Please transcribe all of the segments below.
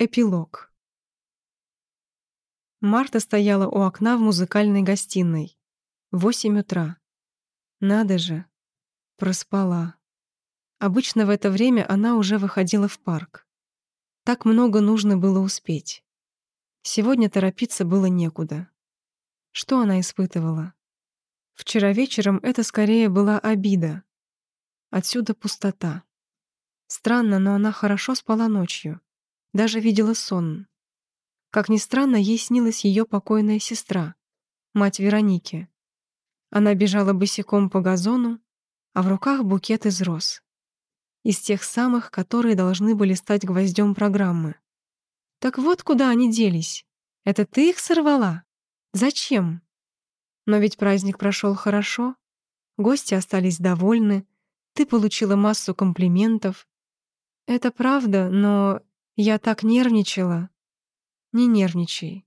Эпилог. Марта стояла у окна в музыкальной гостиной. Восемь утра. Надо же. Проспала. Обычно в это время она уже выходила в парк. Так много нужно было успеть. Сегодня торопиться было некуда. Что она испытывала? Вчера вечером это скорее была обида. Отсюда пустота. Странно, но она хорошо спала ночью. Даже видела сон. Как ни странно, ей снилась ее покойная сестра, мать Вероники. Она бежала босиком по газону, а в руках букет из роз. Из тех самых, которые должны были стать гвоздем программы. Так вот куда они делись. Это ты их сорвала? Зачем? Но ведь праздник прошел хорошо. Гости остались довольны. Ты получила массу комплиментов. Это правда, но я так нервничала. Не нервничай.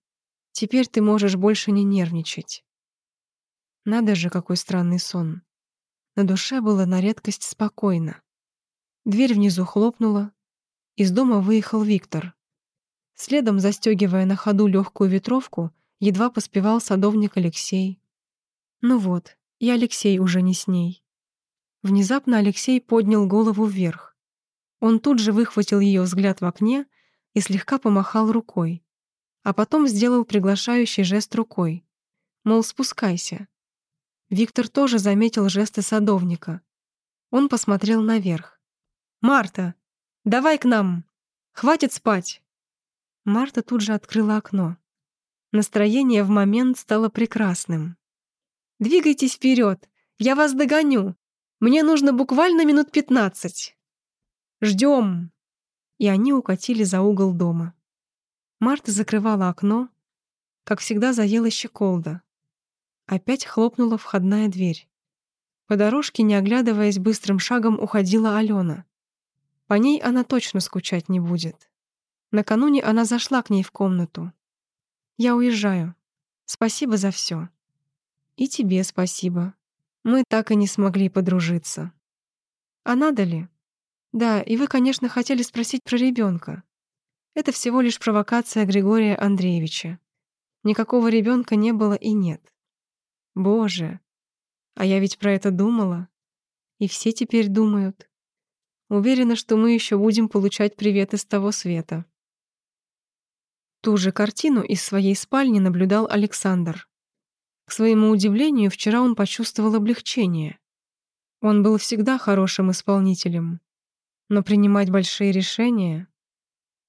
Теперь ты можешь больше не нервничать. Надо же, какой странный сон. На душе было на редкость спокойно. Дверь внизу хлопнула. Из дома выехал Виктор. Следом, застегивая на ходу легкую ветровку, едва поспевал садовник Алексей. Ну вот, и Алексей уже не с ней. Внезапно Алексей поднял голову вверх. Он тут же выхватил ее взгляд в окне и слегка помахал рукой, а потом сделал приглашающий жест рукой, мол, спускайся. Виктор тоже заметил жесты садовника. Он посмотрел наверх. «Марта, давай к нам! Хватит спать!» Марта тут же открыла окно. Настроение в момент стало прекрасным. «Двигайтесь вперед! Я вас догоню! Мне нужно буквально минут пятнадцать!» Ждем!» И они укатили за угол дома. Марта закрывала окно. Как всегда, заела щеколда. Опять хлопнула входная дверь. По дорожке, не оглядываясь быстрым шагом, уходила Алена. По ней она точно скучать не будет. Накануне она зашла к ней в комнату. «Я уезжаю. Спасибо за все. И тебе спасибо. Мы так и не смогли подружиться. А надо ли?» Да, и вы, конечно, хотели спросить про ребенка. Это всего лишь провокация Григория Андреевича. Никакого ребенка не было и нет. Боже, а я ведь про это думала. И все теперь думают. Уверена, что мы еще будем получать привет из того света. Ту же картину из своей спальни наблюдал Александр. К своему удивлению, вчера он почувствовал облегчение. Он был всегда хорошим исполнителем. Но принимать большие решения...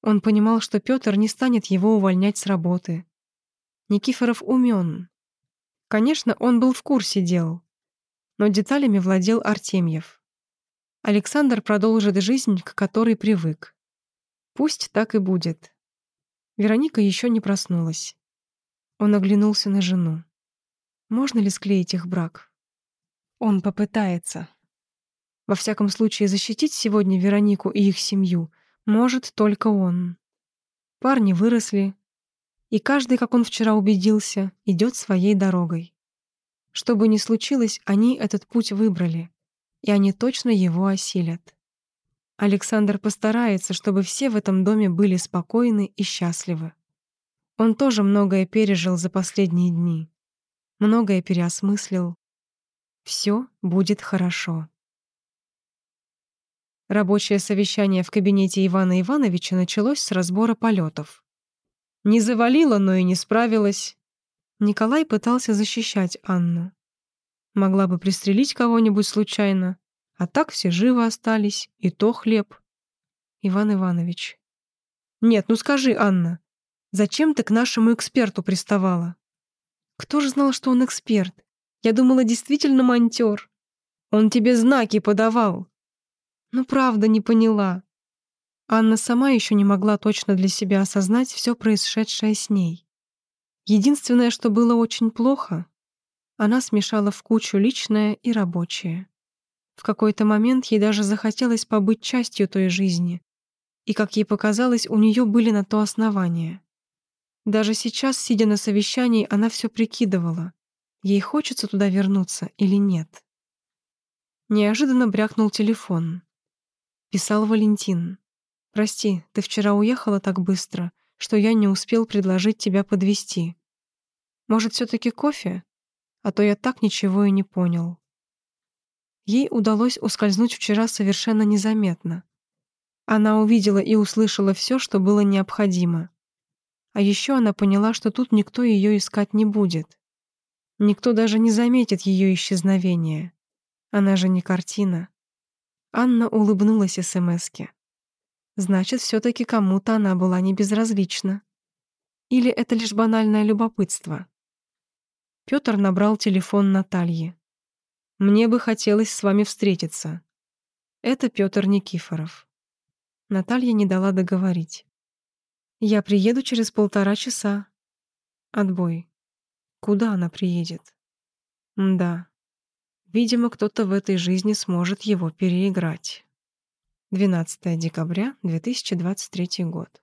Он понимал, что Петр не станет его увольнять с работы. Никифоров умен. Конечно, он был в курсе дел, но деталями владел Артемьев. Александр продолжит жизнь, к которой привык. Пусть так и будет. Вероника еще не проснулась. Он оглянулся на жену. Можно ли склеить их брак? Он попытается. Во всяком случае, защитить сегодня Веронику и их семью может только он. Парни выросли, и каждый, как он вчера убедился, идет своей дорогой. Что бы ни случилось, они этот путь выбрали, и они точно его осилят. Александр постарается, чтобы все в этом доме были спокойны и счастливы. Он тоже многое пережил за последние дни, многое переосмыслил. Все будет хорошо. Рабочее совещание в кабинете Ивана Ивановича началось с разбора полетов. Не завалила, но и не справилась. Николай пытался защищать Анну. Могла бы пристрелить кого-нибудь случайно, а так все живы остались, и то хлеб. Иван Иванович. Нет, ну скажи, Анна, зачем ты к нашему эксперту приставала? Кто же знал, что он эксперт? Я думала, действительно монтёр. Он тебе знаки подавал. Ну правда не поняла. Анна сама еще не могла точно для себя осознать все происшедшее с ней. Единственное, что было очень плохо, она смешала в кучу личное и рабочее. В какой-то момент ей даже захотелось побыть частью той жизни, и, как ей показалось, у нее были на то основания. Даже сейчас, сидя на совещании, она все прикидывала, ей хочется туда вернуться или нет. Неожиданно брякнул телефон. Писал Валентин. Прости, ты вчера уехала так быстро, что я не успел предложить тебя подвести. Может, все таки кофе? А то я так ничего и не понял. Ей удалось ускользнуть вчера совершенно незаметно. Она увидела и услышала все, что было необходимо. А еще она поняла, что тут никто ее искать не будет. Никто даже не заметит ее исчезновение. Она же не картина. Анна улыбнулась СМСке. Значит, все таки кому-то она была не безразлична. Или это лишь банальное любопытство? Пётр набрал телефон Натальи. «Мне бы хотелось с вами встретиться». Это Пётр Никифоров. Наталья не дала договорить. Я приеду через полтора часа. Отбой. Куда она приедет? Да. Видимо, кто-то в этой жизни сможет его переиграть. 12 декабря 2023 год.